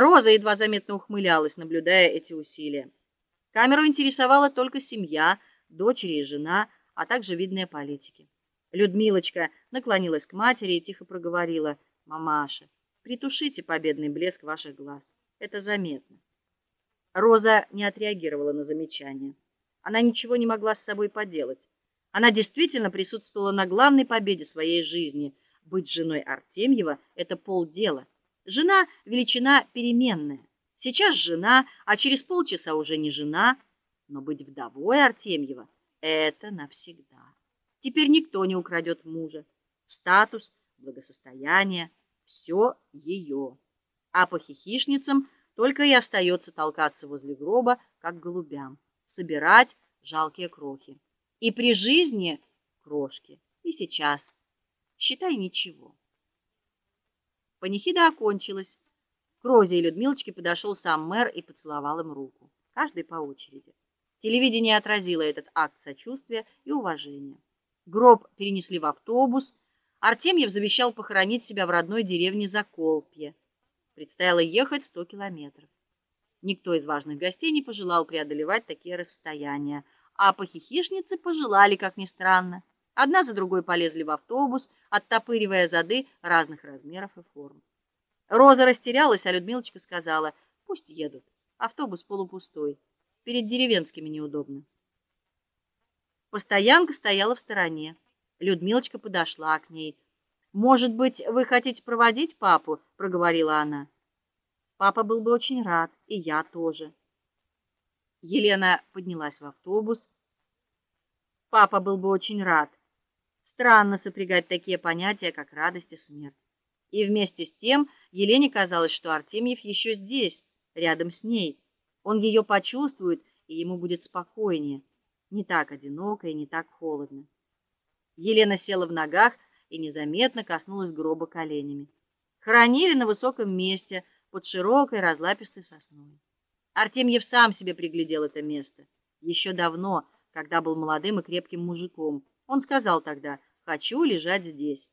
Роза едва заметно ухмылялась, наблюдая эти усилия. Камеру интересовала только семья, дочери и жена, а также видные политики. Людмилочка наклонилась к матери и тихо проговорила: "Мамаша, притушите победный блеск ваших глаз. Это заметно". Роза не отреагировала на замечание. Она ничего не могла с собой поделать. Она действительно присутствовала на главной победе своей жизни. Быть женой Артемьева это полдела. Жена величина переменная. Сейчас жена, а через полчаса уже не жена, но быть вдовой Артемьева это навсегда. Теперь никто не украдет мужа. Статус, благосостояние все ее. А по хихишницам только и остается толкаться возле гроба, как голубям, собирать жалкие крохи. И при жизни крошки, и сейчас считай ничего. Панихида окончилась. К Розе и Людмилочке подошел сам мэр и поцеловал им руку, каждый по очереди. Телевидение отразило этот акт сочувствия и уважения. Гроб перенесли в автобус. Артемьев завещал похоронить себя в родной деревне Заколпье. Предстояло ехать 100 километров. Никто из важных гостей не пожелал преодолевать такие расстояния, а похихишницы пожелали, как ни странно. Одна за другой полезли в автобус, оттопыривая зады разных размеров и форм. Роза растерялась, а Людмилочка сказала: "Пусть едут. Автобус полупустой. Перед деревенскими неудобно". Постоянка стояла в стороне. Людмилочка подошла к ней. "Может быть, вы хотите проводить папу?" проговорила она. "Папа был бы очень рад, и я тоже". Елена поднялась в автобус. Папа был бы очень рад. Странно сопрягать такие понятия, как радость и смерть. И вместе с тем Елене казалось, что Артемьев еще здесь, рядом с ней. Он ее почувствует, и ему будет спокойнее, не так одиноко и не так холодно. Елена села в ногах и незаметно коснулась гроба коленями. Хоронили на высоком месте под широкой разлапистой сосной. Артемьев сам себе приглядел это место еще давно, когда был молодым и крепким мужиком. Он сказал тогда: "Хочу лежать здесь".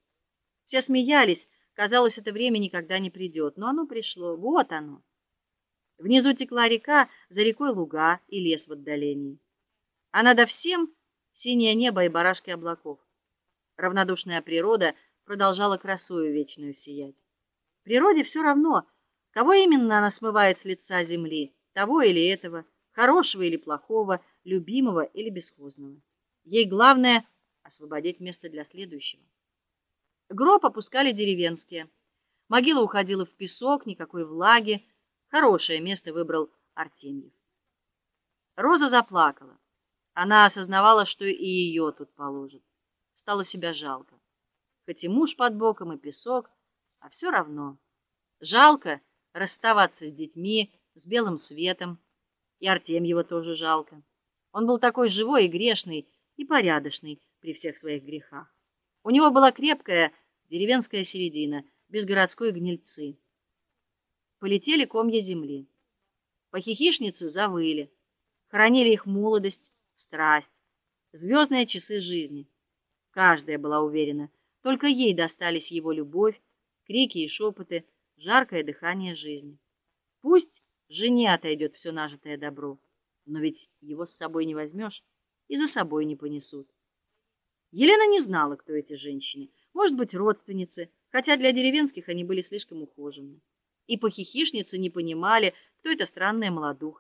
Все смеялись, казалось, это время никогда не придет, но оно пришло. Вот оно. Внизу текла река, за рекой луга и лес в отдалении. А над всем синее небо и барашки облаков. Равнодушная природа продолжала красою вечную сиять. Природе все равно, кого именно она смывает с лица земли, того или этого, хорошего или плохого, любимого или бесхозного. Ей главное освободить место для следующего. Гроб опускали деревенские. Могила уходила в песок, никакой влаги. Хорошее место выбрал Артемьев. Роза заплакала. Она осознавала, что и ее тут положат. Стало себя жалко. Хоть и муж под боком, и песок, а все равно жалко расставаться с детьми, с белым светом. И Артемьева тоже жалко. Он был такой живой и грешный, и порядочный при всех своих грехах. У него была крепкая деревенская середина, без городской гнильцы. Полетели комья земли. Похихишницы завыли. Хоронили их молодость, страсть, звездные часы жизни. Каждая была уверена, только ей достались его любовь, крики и шепоты, жаркое дыхание жизни. Пусть жене отойдет все нажитое добро, но ведь его с собой не возьмешь и за собой не понесут. Елена не знала, кто эти женщины. Может быть, родственницы, хотя для деревенских они были слишком ухоженны. И похихишницы не понимали, кто эта странная молодуха.